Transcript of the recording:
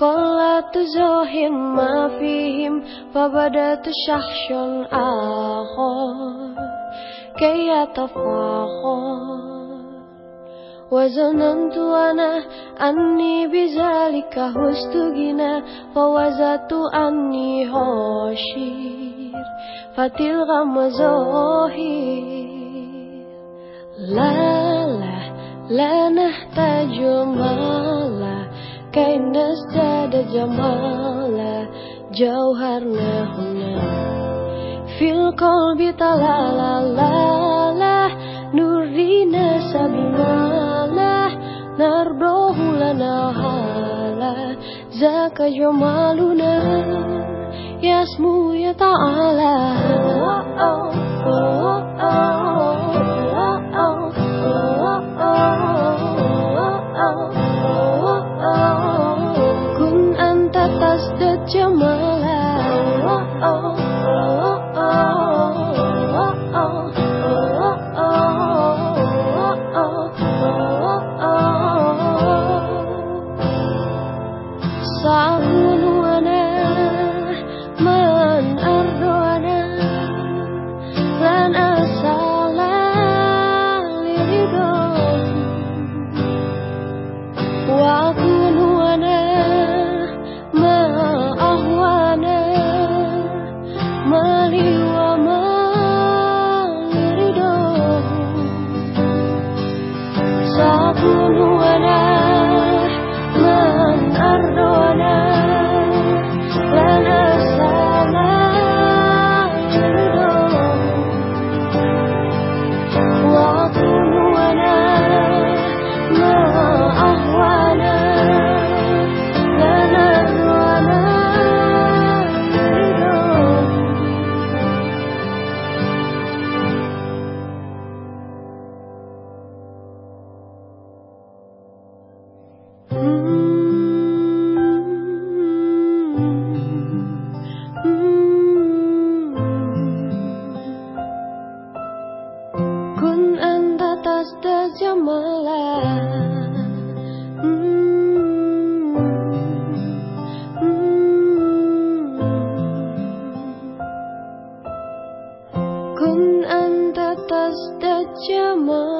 قلت زاهر ما فيهم فبدأت شخص آخر كي يتفاخر وظننت أنا أني بذلك هست غنى فوجدت أني هاشير فتلك مظاهر لا لا لا نحتاج نزداد جمالا جوهرنا هنا في القلب تلالا لا لا نورينا سبيمالا نرضوه لنا هالا ذاك جمالنا يسمو يتعالى كن oh. cho mơ là oh, oh, oh, oh, oh. Sorry. recuerdo Jamelah. Mm. Mm. Kun anta tasda jamelah